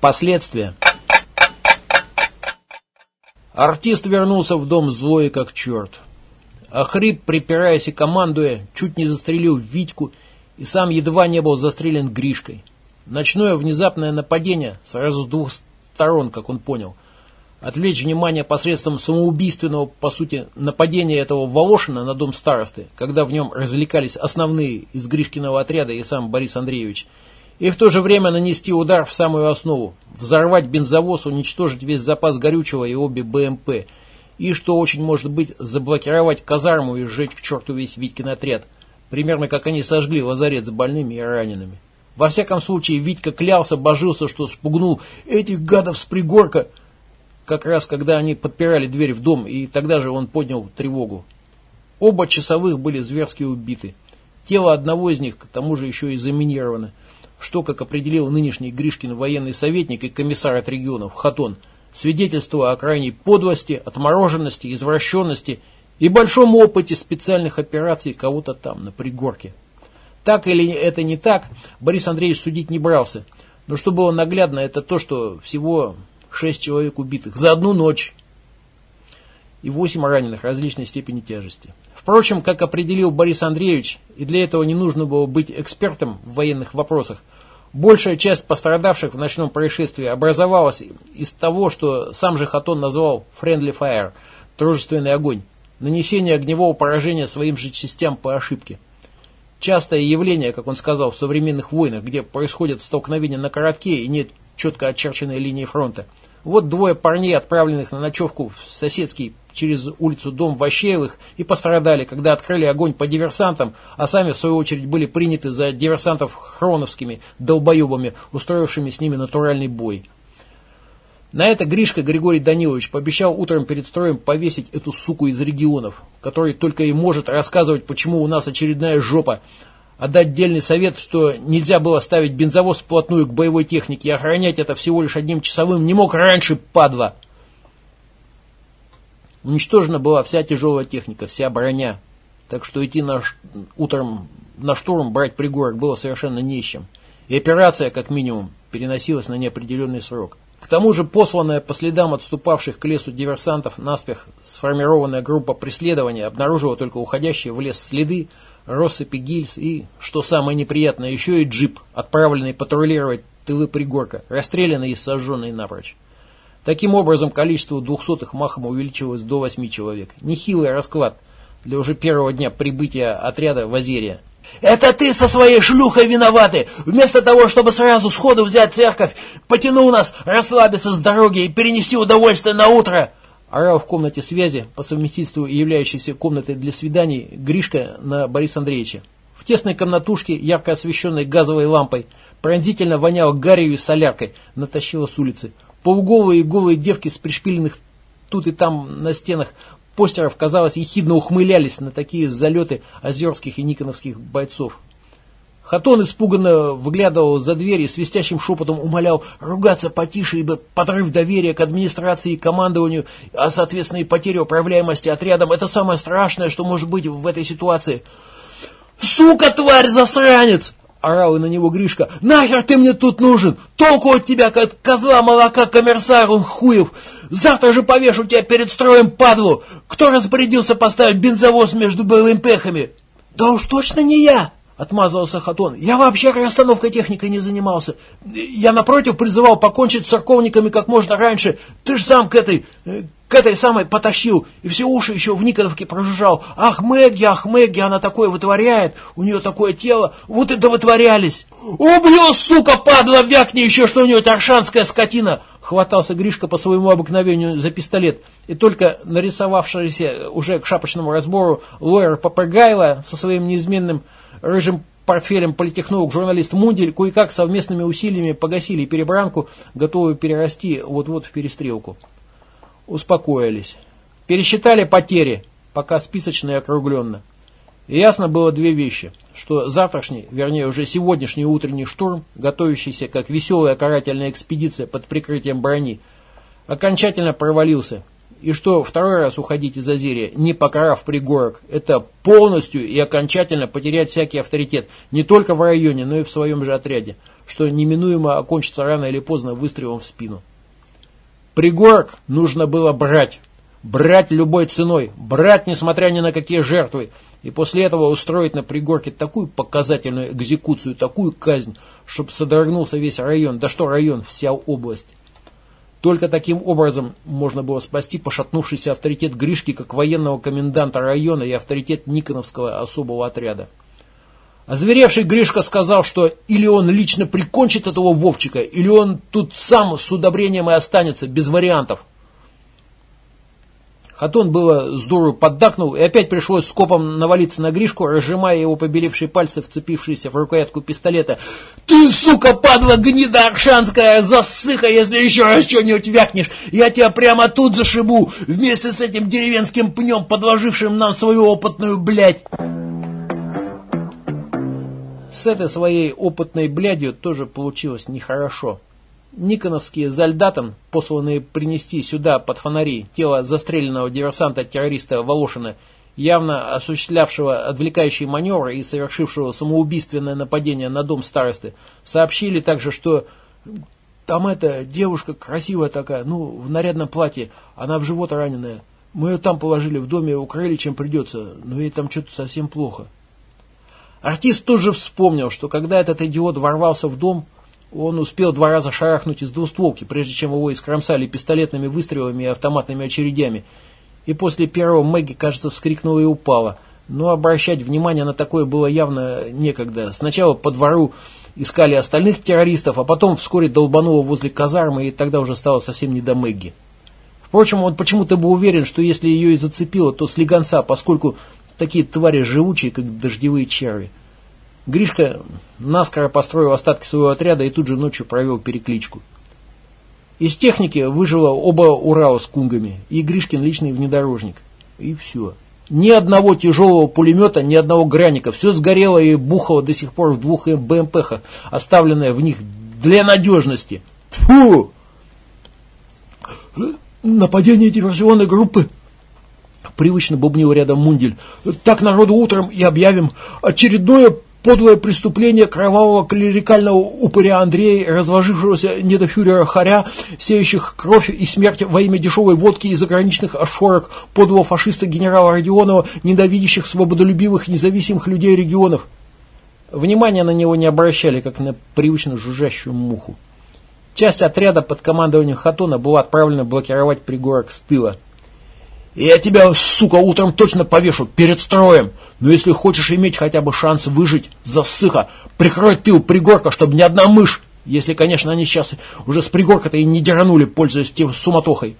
Последствия. Артист вернулся в дом злой как черт. А хрип, припираясь и командуя, чуть не застрелил Витьку и сам едва не был застрелен Гришкой. Ночное внезапное нападение сразу с двух сторон, как он понял. Отвлечь внимание посредством самоубийственного, по сути, нападения этого Волошина на дом старосты, когда в нем развлекались основные из Гришкиного отряда и сам Борис Андреевич – и в то же время нанести удар в самую основу, взорвать бензовоз, уничтожить весь запас горючего и обе БМП, и, что очень может быть, заблокировать казарму и сжечь к черту весь Витькин отряд, примерно как они сожгли лазарет с больными и ранеными. Во всяком случае, Витька клялся, божился, что спугнул этих гадов с пригорка, как раз когда они подпирали дверь в дом, и тогда же он поднял тревогу. Оба часовых были зверски убиты. Тело одного из них, к тому же, еще и заминировано что, как определил нынешний Гришкин военный советник и комиссар от регионов Хатон, свидетельство о крайней подлости, отмороженности, извращенности и большом опыте специальных операций кого-то там, на пригорке. Так или это не так, Борис Андреевич судить не брался. Но что было наглядно, это то, что всего шесть человек убитых за одну ночь и восемь раненых различной степени тяжести. Впрочем, как определил Борис Андреевич, и для этого не нужно было быть экспертом в военных вопросах, большая часть пострадавших в ночном происшествии образовалась из того, что сам же Хатон назвал «friendly fire» – дружественный огонь, нанесение огневого поражения своим же частям по ошибке. Частое явление, как он сказал, в современных войнах, где происходят столкновения на коротке и нет четко очерченной линии фронта. Вот двое парней, отправленных на ночевку в соседский через улицу дом Ващеевых и пострадали, когда открыли огонь по диверсантам, а сами в свою очередь были приняты за диверсантов хроновскими долбоебами, устроившими с ними натуральный бой. На это Гришка Григорий Данилович пообещал утром перед строем повесить эту суку из регионов, который только и может рассказывать, почему у нас очередная жопа, а дать отдельный совет, что нельзя было ставить бензовоз вплотную к боевой технике и охранять это всего лишь одним часовым не мог раньше, падла. Уничтожена была вся тяжелая техника, вся броня. Так что идти на, утром на штурм брать пригорок было совершенно не с чем. И операция, как минимум, переносилась на неопределенный срок. К тому же посланная по следам отступавших к лесу диверсантов наспех сформированная группа преследования обнаружила только уходящие в лес следы, россыпи гильз и, что самое неприятное, еще и джип, отправленный патрулировать тылы пригорка, расстрелянный и сожженный напрочь. Таким образом, количество двухсотых махом увеличилось до восьми человек. Нехилый расклад для уже первого дня прибытия отряда в Азерия. «Это ты со своей шлюхой виноваты! Вместо того, чтобы сразу сходу взять церковь, потянул нас расслабиться с дороги и перенести удовольствие на утро!» Орал в комнате связи, по совместительству являющейся комнатой для свиданий, Гришка на Бориса Андреевича. В тесной комнатушке, ярко освещенной газовой лампой, пронзительно воняло гарью и соляркой, натащила с улицы. Полуголые и голые девки с пришпиленных тут и там на стенах постеров, казалось, ехидно ухмылялись на такие залеты озерских и никоновских бойцов. Хатон испуганно выглядывал за дверь и свистящим шепотом умолял ругаться потише, ибо подрыв доверия к администрации и командованию, а соответственно и потеря управляемости отрядом – это самое страшное, что может быть в этой ситуации. «Сука, тварь, засранец!» Орал и на него Гришка. «Нахер ты мне тут нужен? Толку от тебя, как козла молока комиссар, он хуев! Завтра же повешу тебя перед строем, падлу! Кто распорядился поставить бензовоз между былым пехами?» «Да уж точно не я!» Отмазывался Хатон. «Я вообще расстановкой техникой не занимался. Я, напротив, призывал покончить с церковниками как можно раньше. Ты ж сам к этой, э, к этой самой потащил, и все уши еще в Никоновке прожужжал. Ах, Мэгги, ах, Мэгги, она такое вытворяет, у нее такое тело, вот это вытворялись. Убью, сука, падла, вякни еще что-нибудь, аршанская скотина. Хватался Гришка по своему обыкновению за пистолет, и только нарисовавшийся уже к шапочному разбору лоер Попрыгайло со своим неизменным рыжим портфелем политехнолог, журналист Мундель кое-как совместными усилиями погасили перебранку, готовую перерасти вот-вот в перестрелку успокоились. Пересчитали потери, пока списочно и округленно. И ясно было две вещи, что завтрашний, вернее уже сегодняшний утренний штурм, готовящийся как веселая карательная экспедиция под прикрытием брони, окончательно провалился, И что второй раз уходить из Азирия, не покарав пригорок, это полностью и окончательно потерять всякий авторитет не только в районе, но и в своем же отряде, что неминуемо окончится рано или поздно выстрелом в спину. Пригорок нужно было брать. Брать любой ценой. Брать, несмотря ни на какие жертвы. И после этого устроить на пригорке такую показательную экзекуцию, такую казнь, чтобы содрогнулся весь район. Да что район, вся область. Только таким образом можно было спасти пошатнувшийся авторитет Гришки как военного коменданта района и авторитет Никоновского особого отряда. Озверевший Гришка сказал, что или он лично прикончит этого Вовчика, или он тут сам с удобрением и останется, без вариантов. Хатон было здорово поддакнул, и опять пришлось скопом навалиться на Гришку, разжимая его побелевшие пальцы, вцепившиеся в рукоятку пистолета. «Ты, сука, падла гнида аршанская, засыха, если еще раз что-нибудь вякнешь, я тебя прямо тут зашибу, вместе с этим деревенским пнем, подложившим нам свою опытную блядь!» С этой своей опытной блядью тоже получилось нехорошо. Никоновские зальдатом, посланные принести сюда под фонари тело застреленного диверсанта-террориста Волошина, явно осуществлявшего отвлекающий маневр и совершившего самоубийственное нападение на дом старосты, сообщили также, что там эта девушка красивая такая, ну, в нарядном платье, она в живот раненая. Мы ее там положили, в доме укрыли, чем придется, но ей там что-то совсем плохо. Артист тут же вспомнил, что когда этот идиот ворвался в дом, он успел два раза шарахнуть из двустволки, прежде чем его искромсали пистолетными выстрелами и автоматными очередями. И после первого Мэгги, кажется, вскрикнула и упала. Но обращать внимание на такое было явно некогда. Сначала по двору искали остальных террористов, а потом вскоре долбануло возле казармы, и тогда уже стало совсем не до Мэгги. Впрочем, он почему-то был уверен, что если ее и зацепило, то с легонца, поскольку Такие твари живучие, как дождевые черви. Гришка наскоро построил остатки своего отряда и тут же ночью провел перекличку. Из техники выжило оба Урала с кунгами и Гришкин личный внедорожник. И все. Ни одного тяжелого пулемета, ни одного граника. Все сгорело и бухало до сих пор в двух БМПхах, оставленное в них для надежности. Фу! Нападение диверсионной группы Привычно бубнил рядом Мундель. Так народу утром и объявим. Очередное подлое преступление кровавого клерикального упыря Андрея, разложившегося недофюрера Харя, сеющих кровь и смерть во имя дешевой водки и заграничных офшорок, подлого фашиста генерала Родионова, ненавидящих свободолюбивых независимых людей регионов. Внимания на него не обращали, как на привычно жужжащую муху. Часть отряда под командованием Хатона была отправлена блокировать пригорок с тыла. Я тебя, сука, утром точно повешу перед строем. Но если хочешь иметь хотя бы шанс выжить, засыха, прикрой тыл пригорка, чтобы ни одна мышь, если, конечно, они сейчас уже с пригорка-то и не деранули, пользуясь тем суматохой.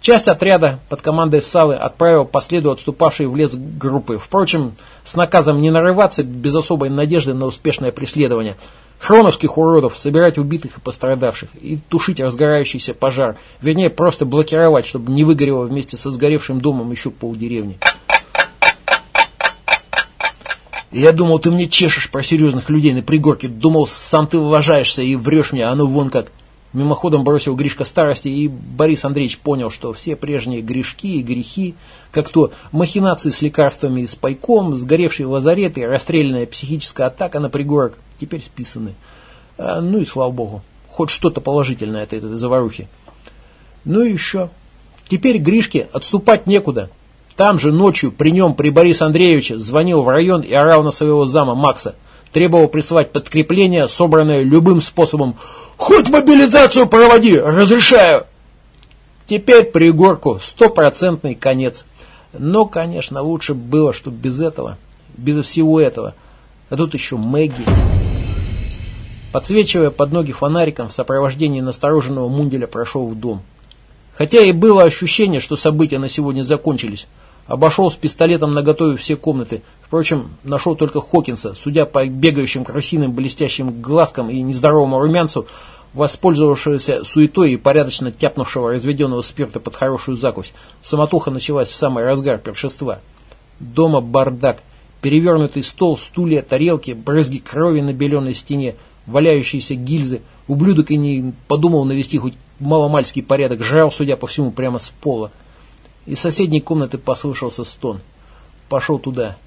Часть отряда под командой Савы отправил по следу отступавшей в лес группы. Впрочем, с наказом не нарываться без особой надежды на успешное преследование – хроновских уродов, собирать убитых и пострадавших и тушить разгорающийся пожар. Вернее, просто блокировать, чтобы не выгорело вместе со сгоревшим домом еще полдеревни. Я думал, ты мне чешешь про серьезных людей на пригорке. Думал, сам ты уважаешься и врешь мне, а ну вон как. Мимоходом бросил Гришка старости, и Борис Андреевич понял, что все прежние грешки и грехи, как то махинации с лекарствами и с пайком, сгоревшие лазареты, расстрелянная психическая атака на пригорок, теперь списаны. А, ну и слава богу, хоть что-то положительное от этой заварухи. Ну и еще. Теперь Гришке отступать некуда. Там же ночью при нем, при Борисе Андреевиче, звонил в район и орал на своего зама Макса. Требовал прислать подкрепление, собранное любым способом Хоть мобилизацию проводи, разрешаю. Теперь пригорку стопроцентный конец. Но, конечно, лучше было, чтобы без этого, без всего этого. А тут еще Мэгги. Подсвечивая под ноги фонариком, в сопровождении настороженного Мунделя прошел в дом. Хотя и было ощущение, что события на сегодня закончились. Обошел с пистолетом наготове все комнаты. Впрочем, нашел только Хокинса. Судя по бегающим красивым блестящим глазкам и нездоровому румянцу, воспользовавшегося суетой и порядочно тяпнувшего разведенного спирта под хорошую закусь. Самотуха началась в самый разгар першества. Дома бардак. Перевернутый стол, стулья, тарелки, брызги крови на беленой стене, валяющиеся гильзы. Ублюдок и не подумал навести хоть маломальский порядок, жрал, судя по всему, прямо с пола. Из соседней комнаты послышался стон. Пошел туда.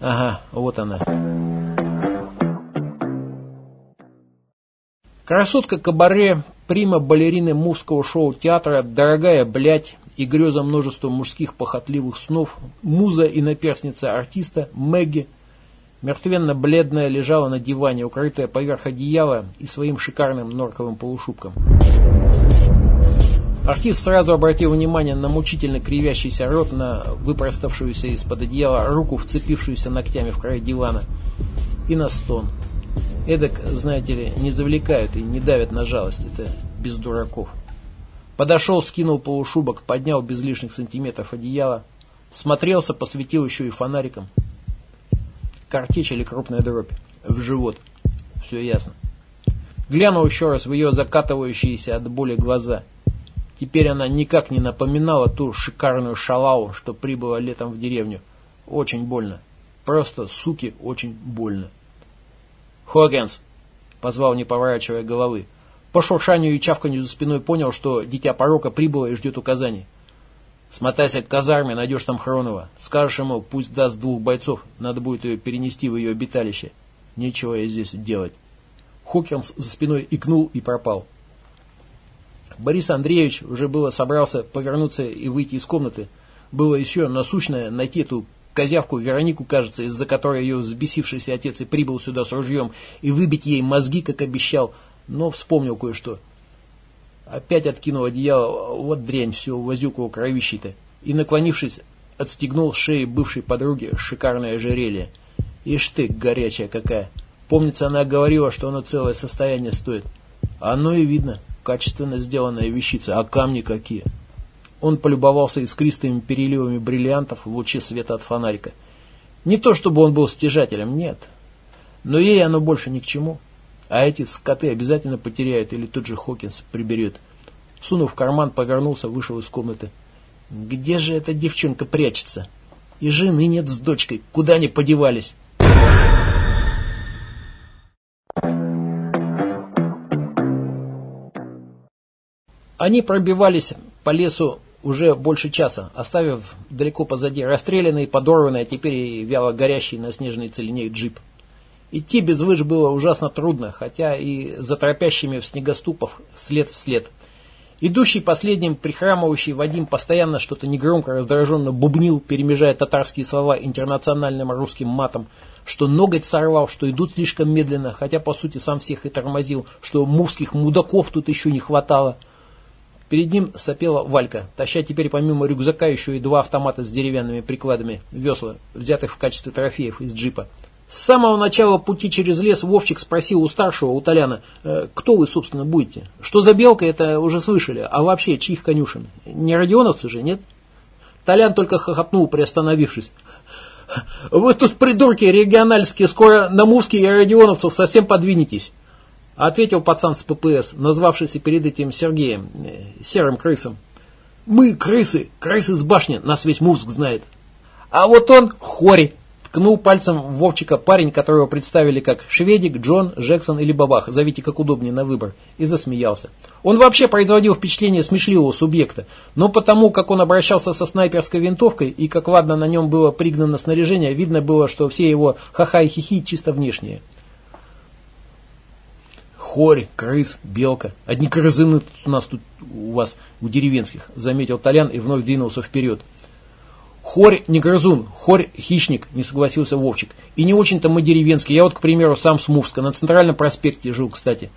Ага, вот она. Красотка кабаре, прима балерины мувского шоу-театра, дорогая блядь и греза множества мужских похотливых снов, муза и наперстница артиста Мэгги, мертвенно-бледная, лежала на диване, укрытая поверх одеяла и своим шикарным норковым полушубком. Артист сразу обратил внимание на мучительно кривящийся рот, на выпроставшуюся из-под одеяла руку, вцепившуюся ногтями в край дивана, и на стон. Эдак, знаете ли, не завлекают и не давят на жалость, это без дураков. Подошел, скинул полушубок, поднял без лишних сантиметров одеяло, всмотрелся, посветил еще и фонариком. Картечь или крупная дробь? В живот. Все ясно. Глянул еще раз в ее закатывающиеся от боли глаза – Теперь она никак не напоминала ту шикарную шалаву, что прибыла летом в деревню. Очень больно. Просто, суки, очень больно. «Хокинс!» — позвал, не поворачивая головы. По шуршанию и чавканью за спиной понял, что дитя порока прибыло и ждет указаний. «Смотайся к казарме, найдешь там Хронова. Скажешь ему, пусть даст двух бойцов, надо будет ее перенести в ее обиталище. Нечего ей здесь делать». Хокинс за спиной икнул и пропал. Борис Андреевич уже было собрался повернуться и выйти из комнаты. Было еще насущное найти эту козявку Веронику, кажется, из-за которой ее взбесившийся отец и прибыл сюда с ружьем, и выбить ей мозги, как обещал, но вспомнил кое-что. Опять откинул одеяло, вот дрянь, все, возюкал кровищей-то, и, наклонившись, отстегнул с шеи бывшей подруги шикарное ожерелье. Ишь ты, горячая какая! Помнится, она говорила, что оно целое состояние стоит. Оно и видно качественно сделанная вещица, а камни какие. Он полюбовался искристыми переливами бриллиантов в луче света от фонарика. Не то, чтобы он был стяжателем, нет. Но ей оно больше ни к чему. А эти скоты обязательно потеряют или тот же Хокинс приберет. Сунув в карман, повернулся, вышел из комнаты. Где же эта девчонка прячется? И жены нет с дочкой. Куда они подевались? Они пробивались по лесу уже больше часа, оставив далеко позади расстрелянный, подорванный, а теперь и вяло горящий на снежной целине джип. Идти без лыж было ужасно трудно, хотя и за тропящими в снегоступах след в след. Идущий последним, прихрамывающий Вадим постоянно что-то негромко раздраженно бубнил, перемежая татарские слова интернациональным русским матом, что ноготь сорвал, что идут слишком медленно, хотя по сути сам всех и тормозил, что мувских мудаков тут еще не хватало – Перед ним сопела Валька, таща теперь помимо рюкзака еще и два автомата с деревянными прикладами, весла, взятых в качестве трофеев из джипа. С самого начала пути через лес Вовчик спросил у старшего, у Толяна, э, кто вы, собственно, будете? Что за белка, это уже слышали, а вообще чьих конюшен? Не радионовцы же, нет? Толян только хохотнул, приостановившись. Вы тут, придурки региональские, скоро на Мувские и Родионовцев совсем подвинетесь. Ответил пацан с ППС, назвавшийся перед этим Сергеем, э, серым крысом. Мы крысы, крысы с башни, нас весь мозг знает. А вот он хори, ткнул пальцем Вовчика парень, которого представили как Шведик, Джон, Джексон или Бабах, зовите как удобнее на выбор, и засмеялся. Он вообще производил впечатление смешливого субъекта, но потому, как он обращался со снайперской винтовкой и как ладно на нем было пригнано снаряжение, видно было, что все его ха-ха и хихи чисто внешние. Хорь, крыс, белка. Одни крызыны у нас тут у вас, у деревенских, заметил Толян и вновь двинулся вперед. Хорь не грызун, хорь хищник, не согласился Вовчик. И не очень-то мы деревенские. Я вот, к примеру, сам с Мувска, на Центральном проспекте жил, кстати.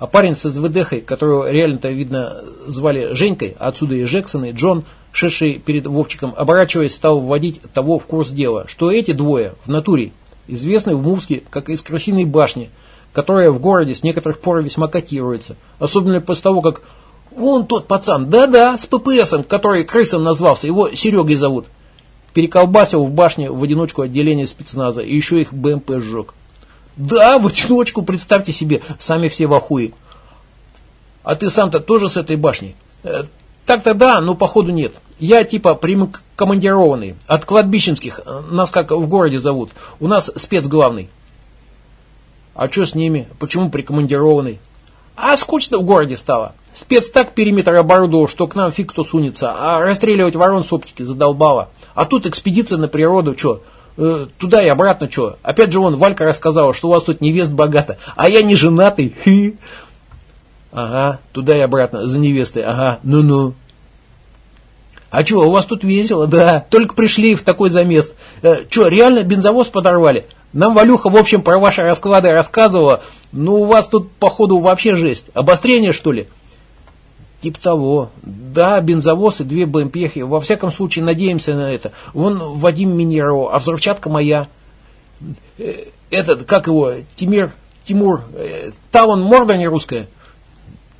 А парень с СВДхой, которого реально-то, видно, звали Женькой, а отсюда и Джексон, и Джон, шедший перед Вовчиком, оборачиваясь, стал вводить того в курс дела, что эти двое в натуре известны в Мувске как из крысиной башни – которая в городе с некоторых пор весьма котируется. Особенно после того, как вон тот пацан, да-да, с ППСом, который крысом назвался, его Серегой зовут, переколбасил в башне в одиночку отделение спецназа и еще их БМП сжег. Да, в одиночку, представьте себе, сами все в ахуе. А ты сам-то тоже с этой башни? Э, так-то да, но походу нет. Я типа командированный, от кладбищенских, нас как в городе зовут. У нас спец главный. А что с ними? Почему прикомандированный? А скучно в городе стало. Спец так периметр оборудовал, что к нам фиг кто сунется, а расстреливать ворон с оптики задолбало. А тут экспедиция на природу, что? Э, туда и обратно, что? Опять же, вон, Валька рассказала, что у вас тут невест богато, а я не женатый. Хы. Ага, туда и обратно, за невестой, ага, ну-ну. А что, у вас тут весело? Да, только пришли в такой замес. Э, что, реально бензовоз подорвали? Нам Валюха, в общем, про ваши расклады рассказывала. Ну, у вас тут, походу, вообще жесть. Обострение, что ли? Тип того. Да, бензовоз и две БМПхи. Во всяком случае, надеемся на это. Вон Вадим минировал, а взрывчатка моя. Э, этот, как его, Тимир, Тимур, э, та он морда не русская.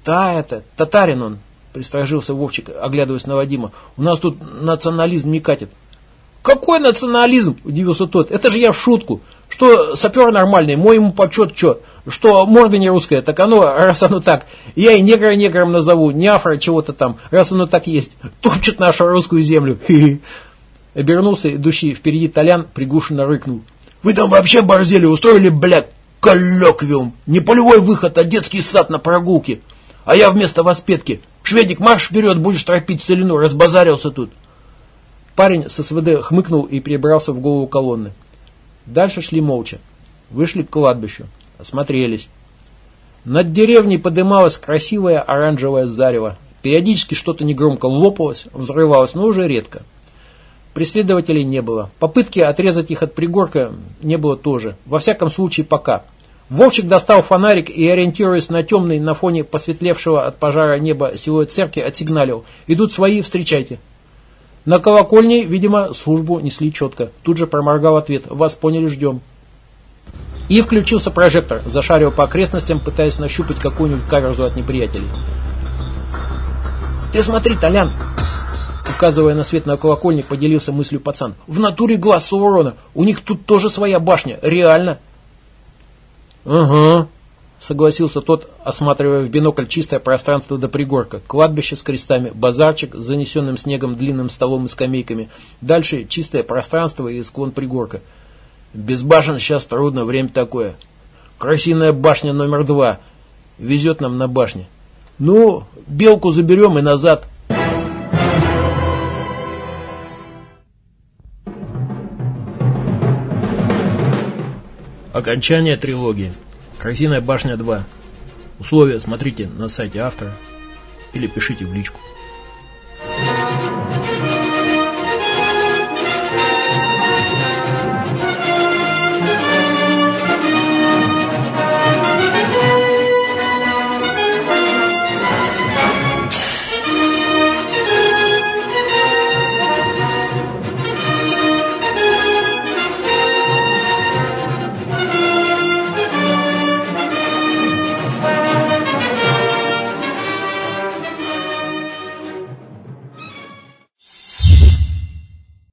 Та это, татарин он, пристражился Вовчик, оглядываясь на Вадима. У нас тут национализм не катит. Какой национализм? Удивился тот. Это же я в шутку. Что сапер нормальный, мой ему почет что? Что морда не русская, так оно, раз оно так. Я и негра негром назову, не афро чего-то там, раз оно так есть. Топчет нашу русскую землю. Обернулся, идущий впереди Толян, приглушенно рыкнул. Вы там вообще борзели, устроили, блядь, коллоквиум. Не полевой выход, а детский сад на прогулке. А я вместо воспетки. Шведик, марш вперед, будешь тропить целину, разбазарился тут. Парень с СВД хмыкнул и перебрался в голову колонны. Дальше шли молча. Вышли к кладбищу. Осмотрелись. Над деревней подымалось красивое оранжевое зарево. Периодически что-то негромко лопалось, взрывалось, но уже редко. Преследователей не было. Попытки отрезать их от пригорка не было тоже. Во всяком случае, пока. Вовчик достал фонарик и, ориентируясь на темный на фоне посветлевшего от пожара неба силуэт церкви, отсигналил. «Идут свои, встречайте». На колокольне, видимо, службу несли четко. Тут же проморгал ответ. «Вас поняли, ждем». И включился прожектор, зашаривая по окрестностям, пытаясь нащупать какую-нибудь каверзу от неприятелей. «Ты смотри, Толян!» Указывая на свет на колокольник, поделился мыслью пацан. «В натуре глаз Суворона. У них тут тоже своя башня. Реально!» «Угу», — согласился тот, осматривая в бинокль чистое пространство до пригорка. Кладбище с крестами, базарчик с занесенным снегом длинным столом и скамейками. Дальше чистое пространство и склон пригорка. Без башен сейчас трудно, время такое. Красивая башня номер два. Везет нам на башне. Ну, белку заберем и назад. Окончание трилогии. Красивая башня 2. Условия смотрите на сайте автора или пишите в личку.